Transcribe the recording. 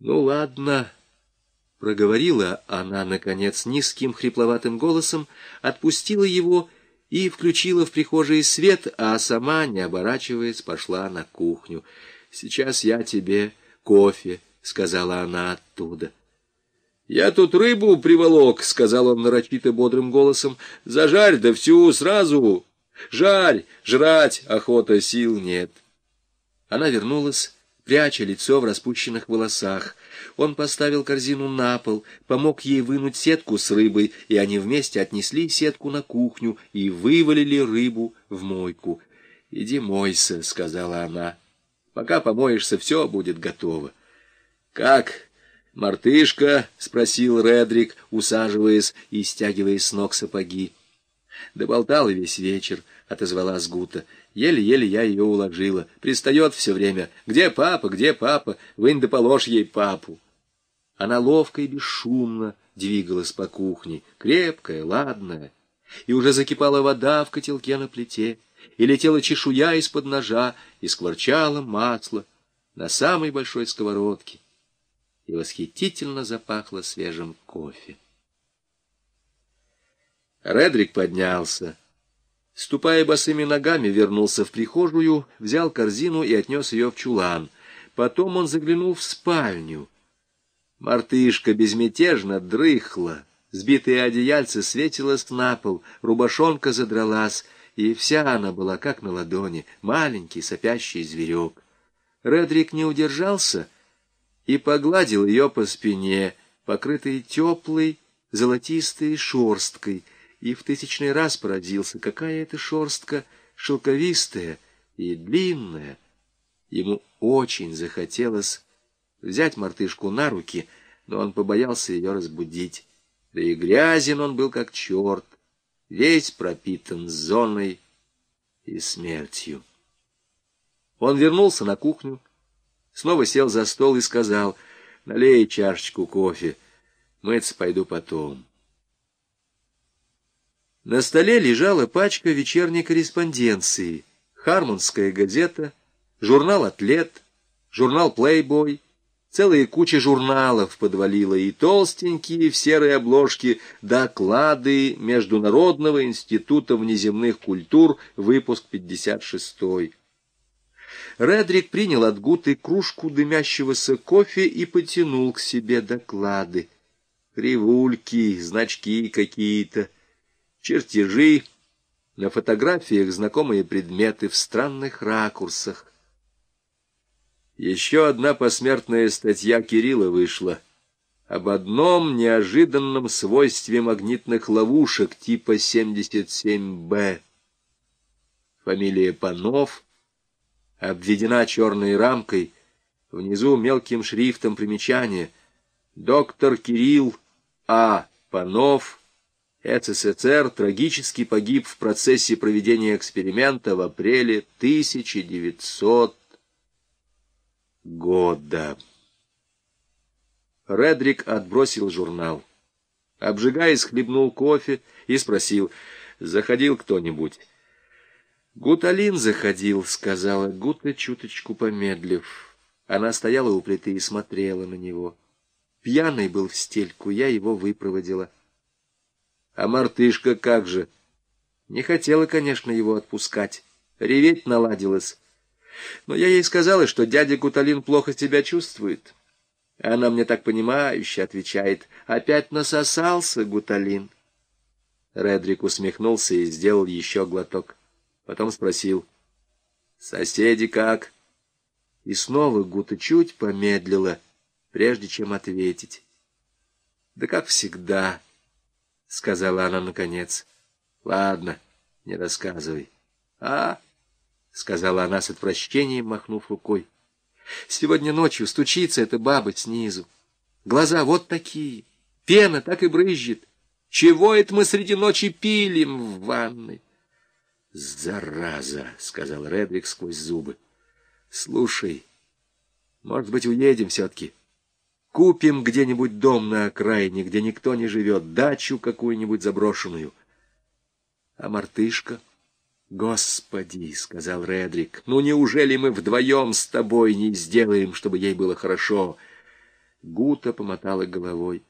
Ну, ладно, — проговорила она, наконец, низким хрипловатым голосом, отпустила его и включила в прихожей свет, а сама, не оборачиваясь, пошла на кухню. «Сейчас я тебе кофе», — сказала она оттуда. «Я тут рыбу приволок», — сказал он нарочито бодрым голосом. «Зажарь да всю сразу. Жарь, жрать охота, сил нет». Она вернулась пряча лицо в распущенных волосах. Он поставил корзину на пол, помог ей вынуть сетку с рыбой, и они вместе отнесли сетку на кухню и вывалили рыбу в мойку. «Иди мойся», — сказала она. «Пока помоешься, все будет готово». «Как?» «Мартышка?» — спросил Редрик, усаживаясь и стягивая с ног сапоги. Доболтала весь вечер, — отозвалась Гута. Еле-еле я ее уложила. Пристает все время. Где папа, где папа? Вынь да положь ей папу. Она ловко и бесшумно двигалась по кухне, крепкая, ладная. И уже закипала вода в котелке на плите, и летела чешуя из-под ножа, и скворчало масло на самой большой сковородке, и восхитительно запахло свежим кофе. Редрик поднялся. Ступая босыми ногами, вернулся в прихожую, взял корзину и отнес ее в чулан. Потом он заглянул в спальню. Мартышка безмятежно дрыхла, сбитые одеяльце светилось на пол, рубашонка задралась, и вся она была как на ладони, маленький сопящий зверек. Редрик не удержался и погладил ее по спине, покрытой теплой золотистой шерсткой, и в тысячный раз поразился, какая это шерстка шелковистая и длинная. Ему очень захотелось взять мартышку на руки, но он побоялся ее разбудить. Да и грязен он был как черт, весь пропитан зоной и смертью. Он вернулся на кухню, снова сел за стол и сказал, «Налей чашечку кофе, мыться пойду потом». На столе лежала пачка вечерней корреспонденции, Хармонская газета, журнал «Атлет», журнал «Плейбой», целая куча журналов подвалила и толстенькие в серой обложке доклады Международного института внеземных культур, выпуск 56 -й. Редрик принял от Гуты кружку дымящегося кофе и потянул к себе доклады. Кривульки, значки какие-то чертежи, на фотографиях знакомые предметы в странных ракурсах. Еще одна посмертная статья Кирилла вышла об одном неожиданном свойстве магнитных ловушек типа 77Б. Фамилия Панов обведена черной рамкой, внизу мелким шрифтом примечание «Доктор Кирилл А. Панов» СССР трагически погиб в процессе проведения эксперимента в апреле 1900 года. Редрик отбросил журнал. Обжигаясь, хлебнул кофе и спросил, заходил кто-нибудь. «Гуталин заходил», — сказала Гута, чуточку помедлив. Она стояла у плиты и смотрела на него. Пьяный был в стельку, я его выпроводила. А мартышка как же? Не хотела, конечно, его отпускать. Реветь наладилась. Но я ей сказала, что дядя Гуталин плохо себя чувствует. Она мне так понимающе отвечает. Опять насосался Гуталин. Редрик усмехнулся и сделал еще глоток. Потом спросил. «Соседи как?» И снова Гута чуть помедлила, прежде чем ответить. «Да как всегда». — сказала она наконец. — Ладно, не рассказывай. — А? — сказала она с отвращением, махнув рукой. — Сегодня ночью стучится эта баба снизу. Глаза вот такие, пена так и брызжет. Чего это мы среди ночи пилим в ванной? — Зараза! — сказал Редрик сквозь зубы. — Слушай, может быть, уедем все-таки? — Купим где-нибудь дом на окраине, где никто не живет, дачу какую-нибудь заброшенную. А мартышка? Господи, — сказал Редрик, — ну неужели мы вдвоем с тобой не сделаем, чтобы ей было хорошо? Гута помотала головой.